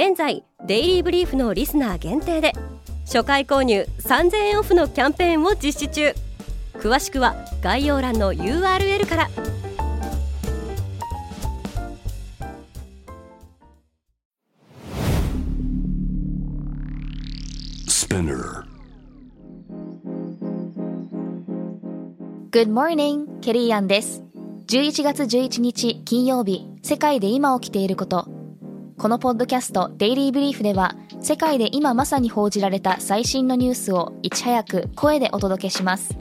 現在デイリーブリーフのリスナー限定で初回購入3000円オフのキャンペーンを実施中。詳しくは概要欄の URL から。E Good morning, ケリーアンです。11月11日金曜日世界で今起きていることこのポッドキャストデイリーブリーフでは世界で今まさに報じられた最新のニュースをいち早く声でお届けします。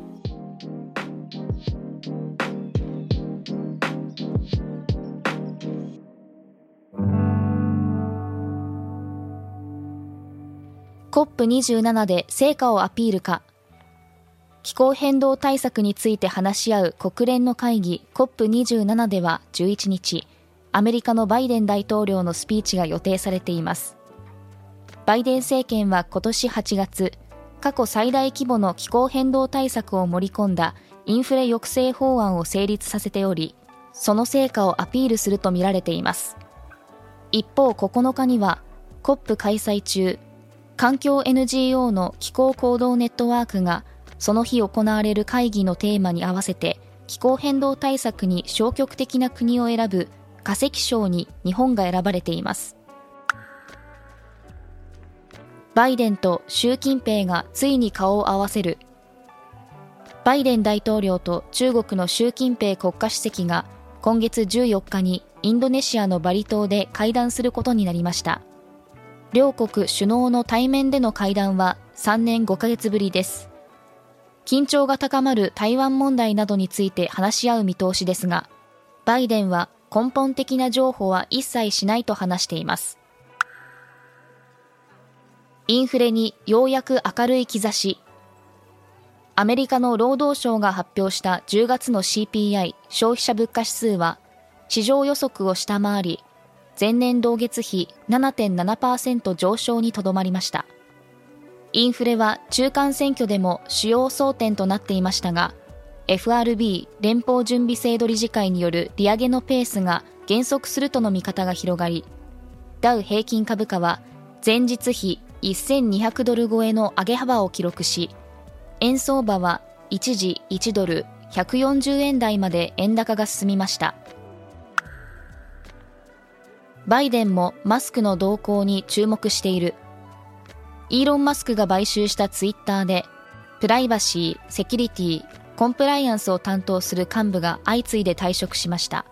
COP27 で成果をアピールか。気候変動対策について話し合う国連の会議 COP27 では11日。アメリカのバイデン大統領のスピーチが予定されています。バイデン政権は今年8月過去最大規模の気候変動対策を盛り込んだインフレ抑制法案を成立させておりその成果をアピールするとみられています。一方9日には COP 開催中環境 NGO の気候行動ネットワークがその日行われる会議のテーマに合わせて気候変動対策に消極的な国を選ぶ化石賞に日本が選ばれています。バイデンと習近平がついに顔を合わせる。バイデン大統領と中国の習近平国家主席が今月14日にインドネシアのバリ島で会談することになりました。両国首脳の対面での会談は3年5ヶ月ぶりです。緊張が高まる台湾問題などについて話し合う見通しですがバイデンは根本的な譲歩は一切しないと話しています。インフレにようやく明るい兆し。アメリカの労働省が発表した10月の CPI 消費者物価指数は市場予測を下回り、前年同月比7.7%上昇にとどまりました。インフレは中間選挙でも主要争点となっていましたが、FRB 連邦準備制度理事会による利上げのペースが減速するとの見方が広がりダウ平均株価は前日比1200ドル超えの上げ幅を記録し円相場は一時1ドル140円台まで円高が進みました。バイデンもマスクの動向に注目している。イーロン・マスクが買収したツイッターでプライバシー、セキュリティ、コンプライアンスを担当する幹部が相次いで退職しました。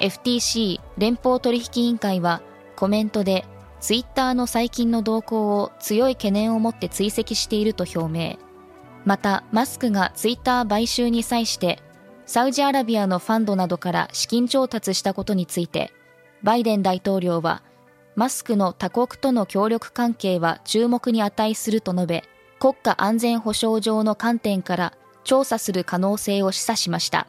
FTC 連邦取引委員会はコメントでツイッターの最近の動向を強い懸念を持って追跡していると表明。またマスクがツイッター買収に際してサウジアラビアのファンドなどから資金調達したことについてバイデン大統領はマスクの他国との協力関係は注目に値すると述べ国家安全保障上の観点から調査する可能性を示唆しました。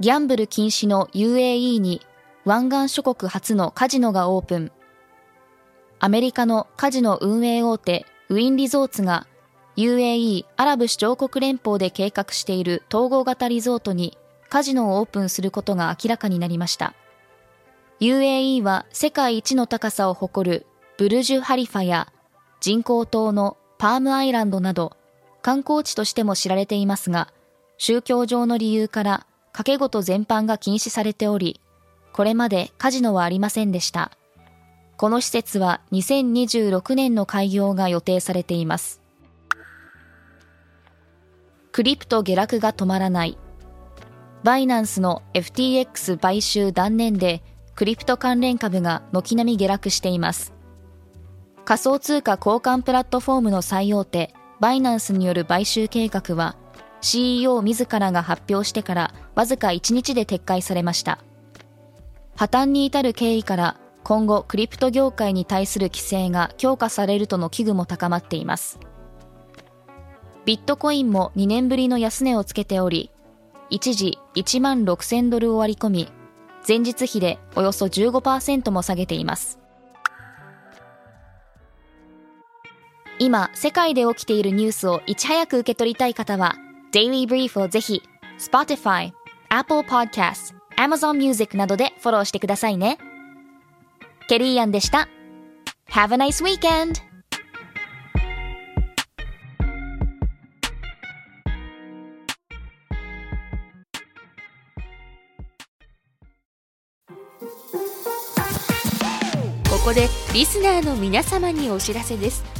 ギャンブル禁止の UAE に湾岸諸国初のカジノがオープン。アメリカのカジノ運営大手ウィンリゾーツが UAE アラブ首長国連邦で計画している統合型リゾートにカジノをオープンすることが明らかになりました。UAE は世界一の高さを誇るブルジュ・ハリファや人工島のパームアイランドなど観光地としても知られていますが、宗教上の理由から賭け事全般が禁止されており、これまでカジノはありませんでした。この施設は2026年の開業が予定されています。クリプト下落が止まらない。バイナンスの FTX 買収断念でクリプト関連株が軒並み下落しています。仮想通貨交換プラットフォームの最大手バイナンスによる買収計画は CEO 自らが発表してからわずか1日で撤回されました。破綻に至る経緯から今後クリプト業界に対する規制が強化されるとの危惧も高まっています。ビットコインも2年ぶりの安値をつけており一時1万6000ドルを割り込み前日比でおよそ15%も下げています。今世界で起きているニュースをいち早く受け取りたい方は Daily Brief をぜひ Spotify、Apple Podcast、Amazon Music などでフォローしてくださいね。ケリーアンでした。Have a nice weekend! ここでリスナーの皆様にお知らせです。